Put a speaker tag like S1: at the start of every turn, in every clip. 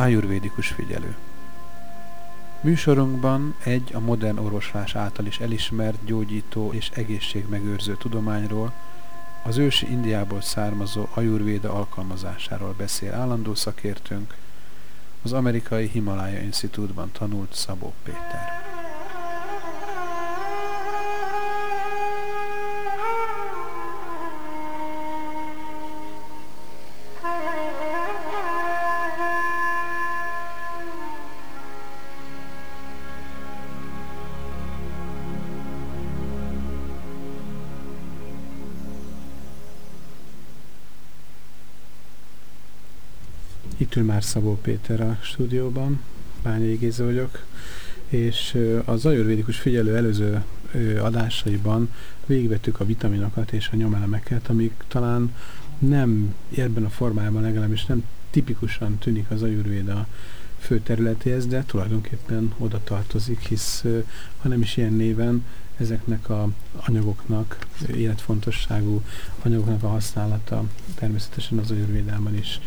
S1: Ájurvédikus figyelő Műsorunkban egy a modern orvoslás által is elismert gyógyító és egészségmegőrző tudományról, az ősi Indiából származó ajurvéda alkalmazásáról beszél állandó szakértőnk, az amerikai Himalaya Institútban tanult Szabó Péter. Itt ül már Szabó Péter a stúdióban, Bányai Géza vagyok, és a zajorvédikus figyelő előző adásaiban végigvettük a vitaminokat és a nyomelemeket, amik talán nem ebben a formájában legalábbis nem tipikusan tűnik az ajurvéda fő területéhez, de tulajdonképpen oda tartozik, hisz ha nem is ilyen néven, ezeknek a anyagoknak, életfontosságú anyagoknak a használata természetesen az ajurvédában is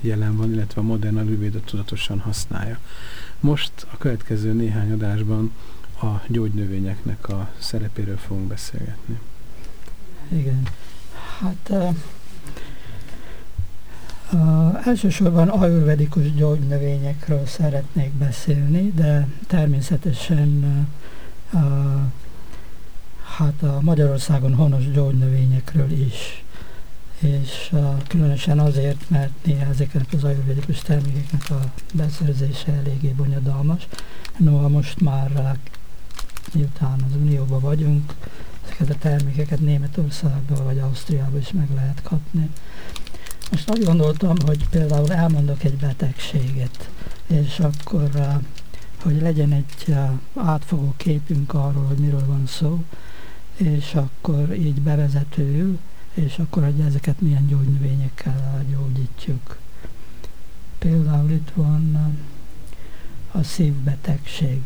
S1: jelen van, illetve a modern ajurvéda tudatosan használja. Most a következő néhány adásban a gyógynövényeknek a szerepéről fogunk beszélgetni.
S2: Igen. Hát uh, uh, elsősorban ajurvedikus gyógynövényekről szeretnék beszélni, de természetesen uh, hát a Magyarországon honos gyógynövényekről is. És különösen azért, mert néha ezeknek az ajurvédikus termékeknek a beszerzése eléggé bonyodalmas. Noha most már miután az Unióban vagyunk, ezeket a termékeket Németországban vagy Ausztriában is meg lehet kapni. Most azt gondoltam, hogy például elmondok egy betegséget, és akkor, hogy legyen egy átfogó képünk arról, hogy miről van szó, és akkor így bevezetőül, és akkor, hogy ezeket milyen gyógynövényekkel gyógyítjuk. Például itt van a szívbetegség.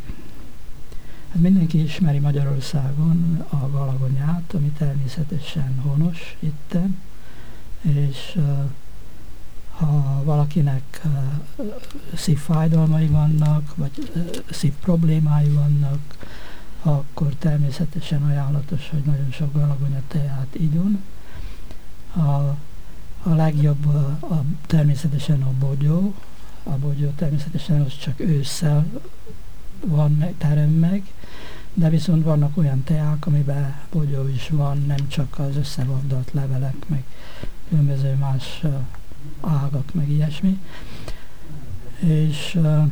S2: Hát mindenki ismeri Magyarországon a galagonyát, ami természetesen honos itten, és ha valakinek szívfájdalmai vannak, vagy szív problémái vannak, akkor természetesen ajánlatos, hogy nagyon sok galagonya teát igyon. A, a legjobb a, a, természetesen a bogyó. A bogyó természetesen az csak ősszel van meg, terem meg, de viszont vannak olyan teák, amiben bogyó is van, nem csak az összevagdalt levelek, meg különböző más uh, ágak, meg ilyesmi. És uh,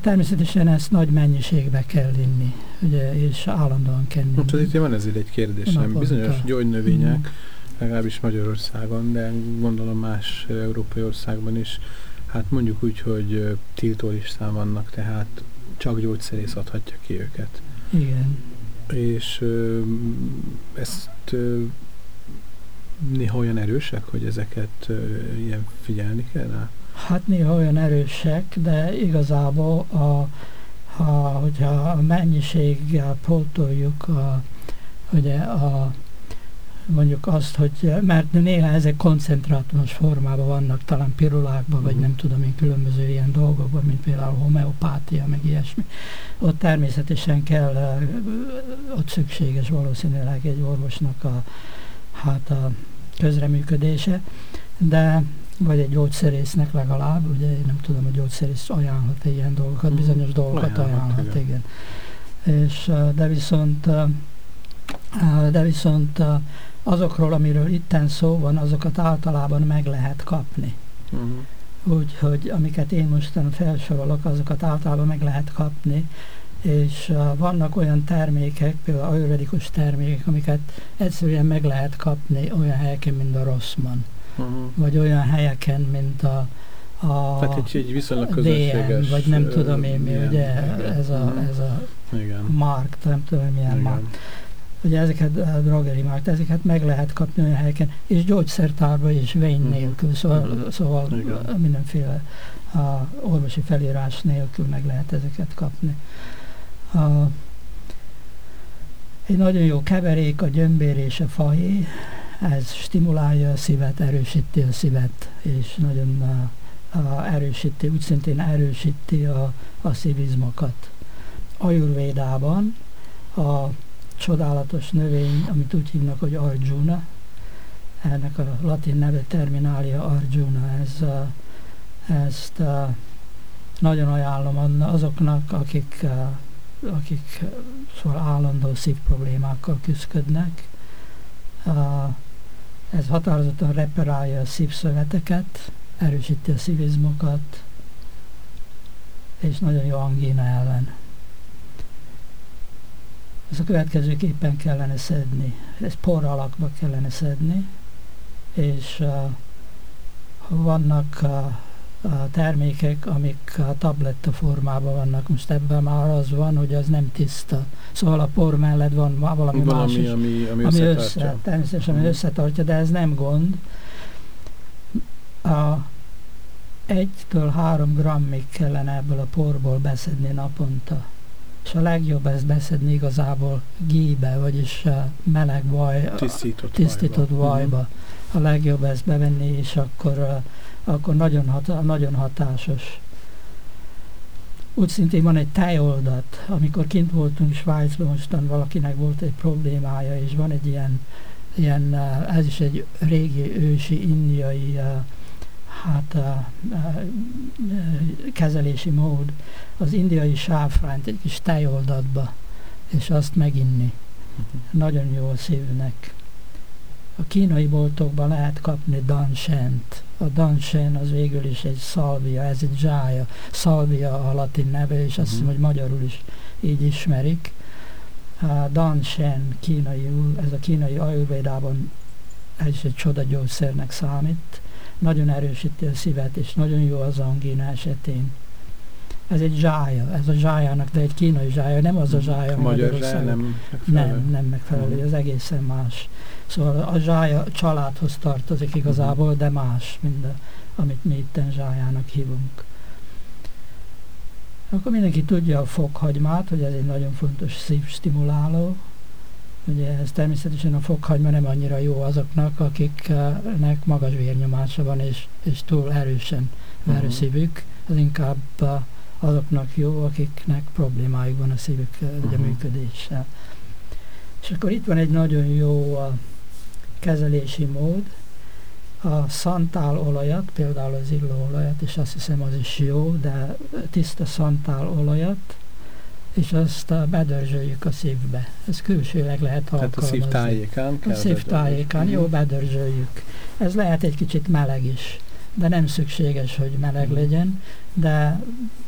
S2: Természetesen ezt nagy mennyiségbe kell inni, ugye, és állandóan kell inni.
S1: Most itt van ezért egy kérdésem. Naponta. Bizonyos gyógynövények, mm. Legalábbis Magyarországon, de gondolom más európai országban is, hát mondjuk úgy, hogy tiltólistán vannak, tehát csak gyógyszerész adhatja ki őket.
S2: Igen.
S1: És ezt néha olyan erősek, hogy ezeket ilyen figyelni kell
S2: Hát néha olyan erősek, de igazából a, ha, hogyha a mennyiséggel pótoljuk a, ugye a, mondjuk azt, hogy, mert néha ezek koncentrátumos formában vannak, talán pirulákban, vagy nem tudom én, különböző ilyen dolgokban, mint például homeopátia, meg ilyesmi. Ott természetesen kell, ott szükséges valószínűleg egy orvosnak a, hát a közreműködése, de vagy egy gyógyszerésznek legalább, ugye én nem tudom, a gyógyszerész ajánlhat -e ilyen dolgokat, mm. bizonyos dolgokat ajánlhat, ajánlhat igen. igen. És, de viszont, de viszont azokról, amiről itten szó van, azokat általában meg lehet kapni. Uh-huh. Úgyhogy amiket én mostan felsorolok, azokat általában meg lehet kapni, és uh, vannak olyan termékek, például ajurvedikus termékek, amiket egyszerűen meg lehet kapni olyan helyeken, mint a Rossmann uh-huh. vagy olyan helyeken, mint a, a
S1: Tehát egy, egy viszonylag közösséges...
S2: DM, vagy nem tudom én mi, ugye, igen. ez a, uh-huh. ez a igen. mark, nem tudom milyen igen. mark. Ugye ezeket a drogeri mark, ezeket meg lehet kapni olyan helyeken, és gyógyszertárban is vény uh-huh. nélkül, szóval, szóval igen. mindenféle a orvosi felírás nélkül meg lehet ezeket kapni. A, egy nagyon jó keverék a gyömbér és a fahé, ez stimulálja a szívet, erősíti a szívet, és nagyon uh, erősíti, úgy szintén erősíti a, a szivizmokat. Ajurvédában a csodálatos növény, amit úgy hívnak, hogy Arjuna, ennek a latin neve terminália Arjuna, ez, ezt nagyon ajánlom azoknak, akik, akik szóval állandó szívproblémákkal küzdködnek. Ez határozottan reparálja a szívszöveteket, erősíti a szívizmokat, és nagyon jó angína ellen. Ez a következőképpen kellene szedni. Ez por alakba kellene szedni, és uh, vannak uh, termékek, amik a tabletta formában vannak. Most ebben már az van, hogy az nem tiszta. Szóval a por mellett van valami, valami más is,
S1: ami, ami, ami
S2: össze, természetesen ami összetartja, de ez nem gond. A egytől három grammig kellene ebből a porból beszedni naponta. És a legjobb ezt beszedni igazából gíbe, vagyis meleg vaj,
S1: tisztított,
S2: tisztított vajba. vajba. A legjobb ezt bevenni, és akkor akkor nagyon, hat, nagyon hatásos. Úgy szintén van egy tejoldat, amikor kint voltunk Svájcban, mostan valakinek volt egy problémája, és van egy ilyen, ilyen ez is egy régi ősi indiai hát kezelési mód, az indiai sáfrányt egy kis tejoldatba, és azt meginni. Mhm. Nagyon jó a szívnek. A kínai boltokban lehet kapni dansent. A dansen az végül is egy szalvia, ez egy zsája. Szalvia a latin neve, és azt hiszem, uh-huh. hogy magyarul is így ismerik. A dansen kínaiul, ez a kínai ajurvédában ez is egy csodagyógyszernek számít. Nagyon erősíti a szívet, és nagyon jó az angina esetén. Ez egy zsája, ez a zsájának, de egy kínai zsája, nem az a zsája,
S1: ami Magyar zsája nem megfelelő.
S2: Nem, nem megfelelő, az egészen más. Szóval a zsája családhoz tartozik igazából, uh-huh. de más, mint a, amit mi itten zsájának hívunk. Akkor mindenki tudja a fokhagymát, hogy ez egy nagyon fontos szívstimuláló. Ugye ez természetesen a fokhagyma nem annyira jó azoknak, akiknek magas vérnyomása van, és, és túl erősen ver uh-huh. szívük. Ez inkább azoknak jó, akiknek problémájuk van a szívük uh-huh. működéssel. És akkor itt van egy nagyon jó a kezelési mód. A szantál olajat, például az illóolajat, és azt hiszem az is jó, de tiszta szantál olajat, és azt bedörzsöljük a szívbe. Ez külsőleg lehet
S1: alkalmazni. Tehát a szív tájékán
S2: kell A szív tájékán, jó, bedörzsöljük. Ez lehet egy kicsit meleg is, de nem szükséges, hogy meleg hmm. legyen, de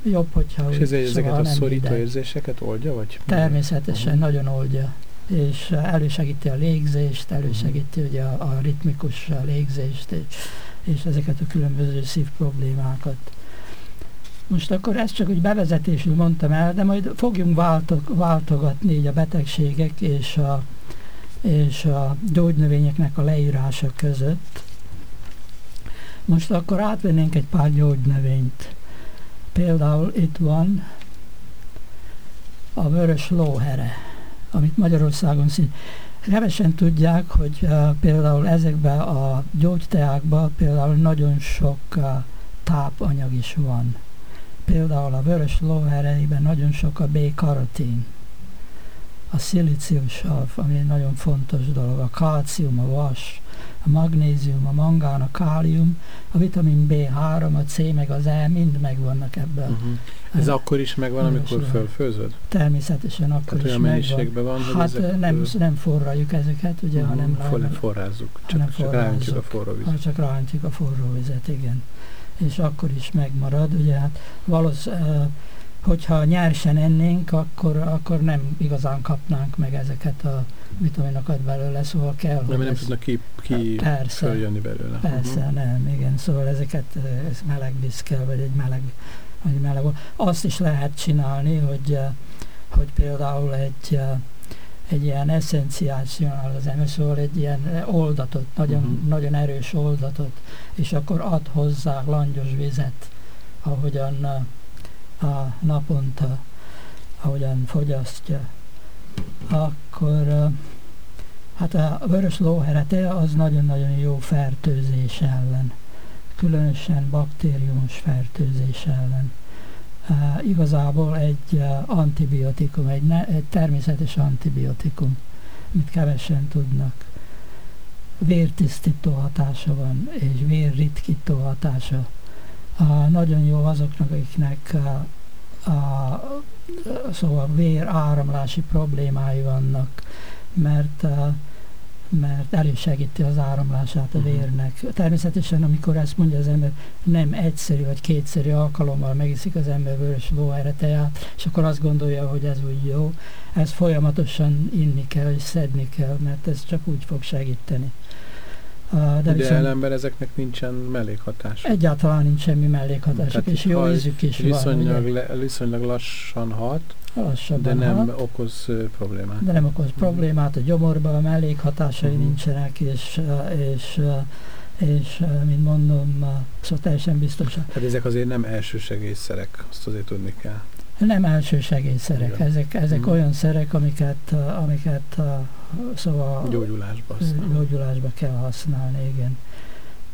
S2: jobb, hogyha
S1: És ez, szóval ezeket a szorító érzéseket oldja, vagy?
S2: Természetesen, uh-huh. nagyon oldja és elősegíti a légzést, elősegíti ugye a, a ritmikus légzést, és, és ezeket a különböző szív problémákat. Most akkor ezt csak úgy bevezetésül mondtam el, de majd fogjunk váltog, váltogatni így a betegségek és a, és a gyógynövényeknek a leírása között. Most akkor átvennénk egy pár gyógynövényt. Például itt van a vörös lóhere amit Magyarországon szín. Kevesen tudják, hogy uh, például ezekben a gyógyteákban például nagyon sok uh, tápanyag is van. Például a vörös lóherejében nagyon sok a B-karotin, a szilíciusav, ami egy nagyon fontos dolog, a kalcium, a vas, a magnézium, a mangán, a kálium, a vitamin B3, a C, meg az E mind megvannak ebben. Uh-huh.
S1: Ez akkor is megvan, amikor fölfőzöd?
S2: Természetesen akkor Tehát is megvan.
S1: van,
S2: Hát ezek nem, nem forraljuk ezeket, ugye, uh-huh. hanem
S1: For, forrázzuk, csak, hanem csak rántjuk a forró vizet.
S2: Ha csak rántjuk a forró vizet, igen. És akkor is megmarad, ugye, hát valószínűleg hogyha nyersen ennénk, akkor, akkor nem igazán kapnánk meg ezeket a vitaminokat belőle, szóval kell,
S1: nem, nem tudnak ki, ki persze, följönni belőle.
S2: Persze, uh-huh. nem, igen, szóval ezeket ez meleg víz kell, vagy egy meleg, vagy meleg. Azt is lehet csinálni, hogy, hogy például egy egy ilyen eszenciális az ember, szóval egy ilyen oldatot, nagyon, uh-huh. nagyon erős oldatot, és akkor ad hozzá langyos vizet, ahogyan a naponta, ahogyan fogyasztja, akkor hát a vörös lóherete az nagyon-nagyon jó fertőzés ellen. különösen baktériumos fertőzés ellen. Uh, igazából egy uh, antibiotikum, egy, ne, egy természetes antibiotikum, amit kevesen tudnak. Vértisztító hatása van, és vérritkító hatása. Nagyon jó azoknak, akiknek uh, a, szóval vér áramlási problémái vannak, mert uh, mert elősegíti az áramlását a mhm. vérnek. Természetesen, amikor ezt mondja az ember, nem egyszerű vagy kétszerű alkalommal megiszik az ember vörös lóereteját, és akkor azt gondolja, hogy ez úgy jó. Ez folyamatosan inni kell és szedni kell, mert ez csak úgy fog segíteni.
S1: De, de ellenben ezeknek nincsen mellékhatás.
S2: Egyáltalán nincs semmi mellékhatás, és jó ízük is
S1: viszonylag van. Le, viszonylag lassan hat, Lassabban de nem hat, okoz uh, problémát.
S2: De nem okoz problémát, a gyomorban a mellékhatásai uh-huh. nincsenek, és, és, és mint mondom, szóval teljesen biztos.
S1: Hát ezek azért nem elsősegélyszerek, azt azért tudni kell.
S2: Nem elsősegélyszerek, Igen. ezek, ezek uh-huh. olyan szerek, amiket, amiket szóval
S1: gyógyulásba,
S2: gyógyulásba kell használni, igen.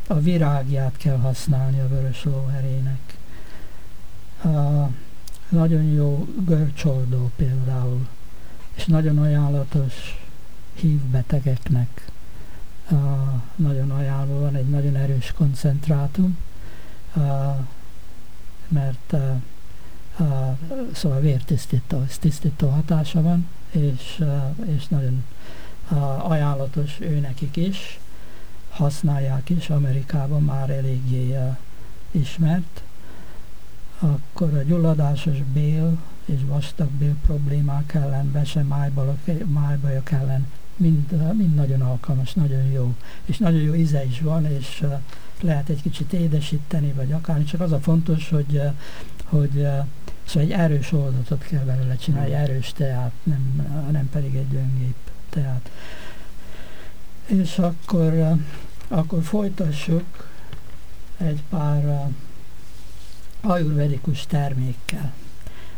S2: A virágját kell használni a vörös lóherének. Nagyon jó görcsoldó például, és nagyon ajánlatos hívbetegeknek. A, nagyon ajánló van egy nagyon erős koncentrátum, a, mert a, a, szóval vértisztító, tisztító hatása van, és, és nagyon ajánlatos ő nekik is, használják is, Amerikában már eléggé ismert. Akkor a gyulladásos bél és vastag bél problémák ellen, bese májbajok ellen mind, mind nagyon alkalmas, nagyon jó. És nagyon jó íze is van, és lehet egy kicsit édesíteni, vagy akár csak az a fontos, hogy, hogy Szóval egy erős oldatot kell belőle csinálni, erős teát, nem, nem pedig egy gyöngép teát. És akkor, akkor folytassuk egy pár ajurvedikus termékkel,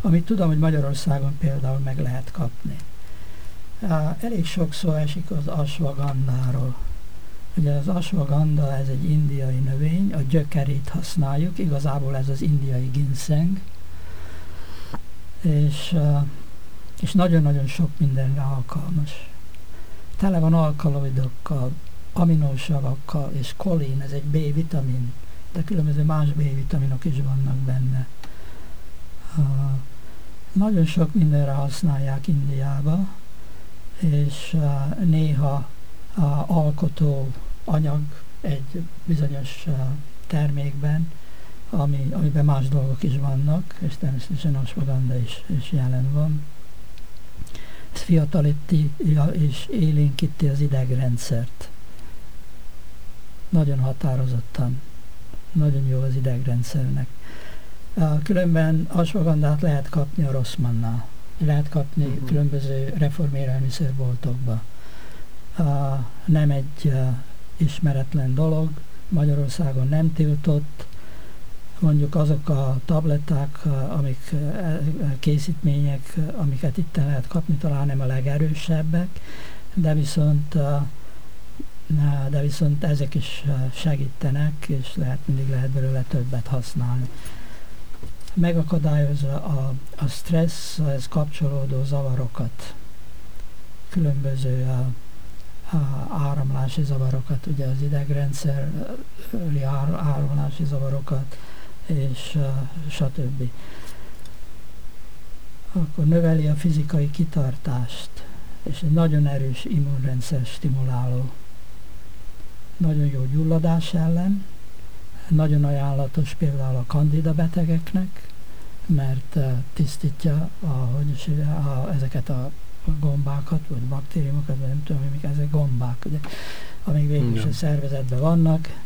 S2: amit tudom, hogy Magyarországon például meg lehet kapni. Elég sokszor esik az asvagandáról. Ugye az asvaganda, ez egy indiai növény, a gyökerét használjuk, igazából ez az indiai ginseng, és, és nagyon-nagyon sok mindenre alkalmas. Tele van alkaloidokkal, aminósavakkal, és kolin, ez egy B-vitamin, de különböző más B-vitaminok is vannak benne. Uh, nagyon sok mindenre használják Indiába, és uh, néha uh, alkotó anyag egy bizonyos uh, termékben, ami, amiben más dolgok is vannak, és természetesen asvaganda is, is jelen van. Ez fiatalíti és élénkíti az idegrendszert. Nagyon határozottan. Nagyon jó az idegrendszernek. Különben asvagandát lehet kapni a Rosszmannál. Lehet kapni uh-huh. különböző reformélelmiszerboltokba. Nem egy ismeretlen dolog, Magyarországon nem tiltott, mondjuk azok a tabletták, amik e, készítmények, amiket itt lehet kapni, talán nem a legerősebbek, de viszont de viszont ezek is segítenek, és lehet mindig lehet belőle többet használni. Megakadályozza a, a ez kapcsolódó zavarokat, különböző a, a áramlási zavarokat, ugye az idegrendszeri áramlási zavarokat, és uh, stb. Akkor növeli a fizikai kitartást, és egy nagyon erős immunrendszer stimuláló. Nagyon jó gyulladás ellen, nagyon ajánlatos például a kandida betegeknek, mert uh, tisztítja a, hogy is, a, ezeket a gombákat, vagy baktériumokat, vagy nem tudom, mik ezek gombák, ugye, amik végül is a szervezetben vannak,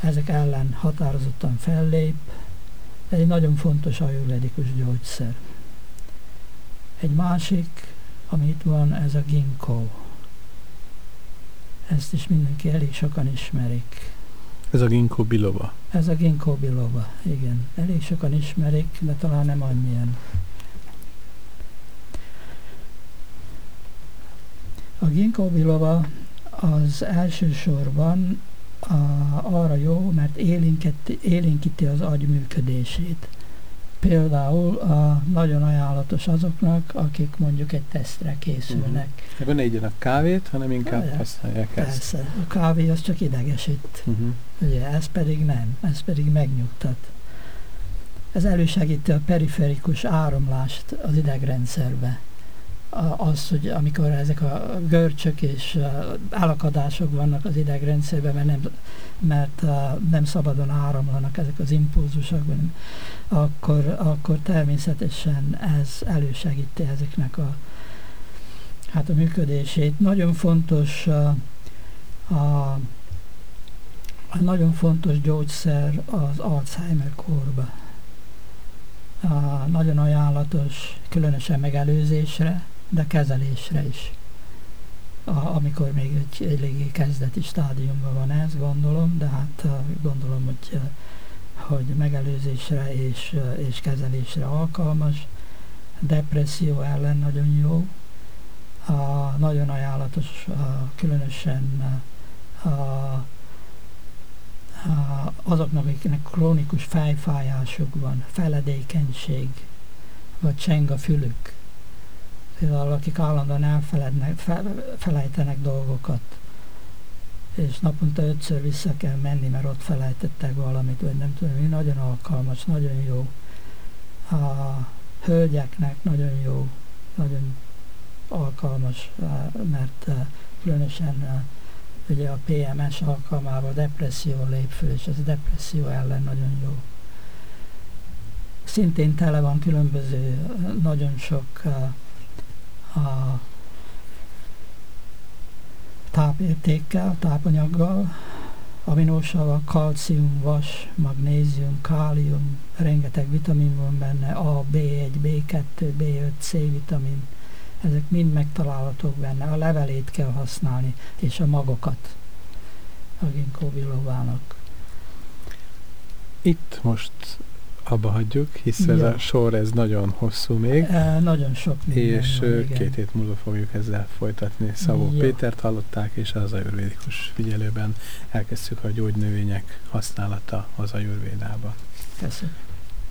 S2: ezek ellen határozottan fellép, egy nagyon fontos ajurvedikus gyógyszer. Egy másik, ami itt van, ez a ginkgo. Ezt is mindenki elég sokan ismerik.
S1: Ez a ginkgo biloba.
S2: Ez a ginkgo biloba, igen. Elég sokan ismerik, de talán nem annyian. A ginkgo biloba az elsősorban a, arra jó, mert élénkíti az agy működését. Például a, nagyon ajánlatos azoknak, akik mondjuk egy tesztre készülnek.
S1: Uh-huh. Ebben ne igyanak kávét, hanem inkább ja, használják
S2: ezt. Persze, a kávé az csak idegesít. Uh-huh. Ugye, ez pedig nem, ez pedig megnyugtat. Ez elősegíti a periferikus áramlást az idegrendszerbe az, hogy amikor ezek a görcsök és elakadások vannak az idegrendszerben, mert nem, mert nem szabadon áramlanak ezek az impulzusok, akkor, akkor természetesen ez elősegíti ezeknek a, hát a működését. Nagyon fontos a, a, a nagyon fontos gyógyszer az Alzheimer korba. A, nagyon ajánlatos, különösen megelőzésre, de kezelésre is. A, amikor még egy eléggé kezdeti stádiumban van ez, gondolom, de hát gondolom, hogy, hogy megelőzésre és, és kezelésre alkalmas. Depresszió ellen nagyon jó, a, nagyon ajánlatos, a, különösen a, a, azoknak, akiknek krónikus fejfájásuk van, feledékenység, vagy cseng a fülük, például akik állandóan elfelednek, fel, felejtenek dolgokat, és naponta ötször vissza kell menni, mert ott felejtettek valamit, vagy nem tudom, nagyon alkalmas, nagyon jó. A hölgyeknek nagyon jó, nagyon alkalmas, mert különösen ugye a PMS alkalmával depresszió lép föl, és ez a depresszió ellen nagyon jó. Szintén tele van különböző, nagyon sok a tápértékkel, tápanyaggal, aminósavak, kalcium, vas, magnézium, kálium, rengeteg vitamin van benne, A, B1, B2, B5, C vitamin, ezek mind megtalálhatók benne. A levelét kell használni, és a magokat a ginkgo.
S1: Itt most abba hagyjuk, hisz ez a sor ez nagyon hosszú még.
S2: E, nagyon sok
S1: És van, két hét múlva fogjuk ezzel folytatni. Szabó Jó. Pétert hallották, és az ajurvédikus figyelőben elkezdtük a gyógynövények használata az ajurvédában.
S2: Köszönöm.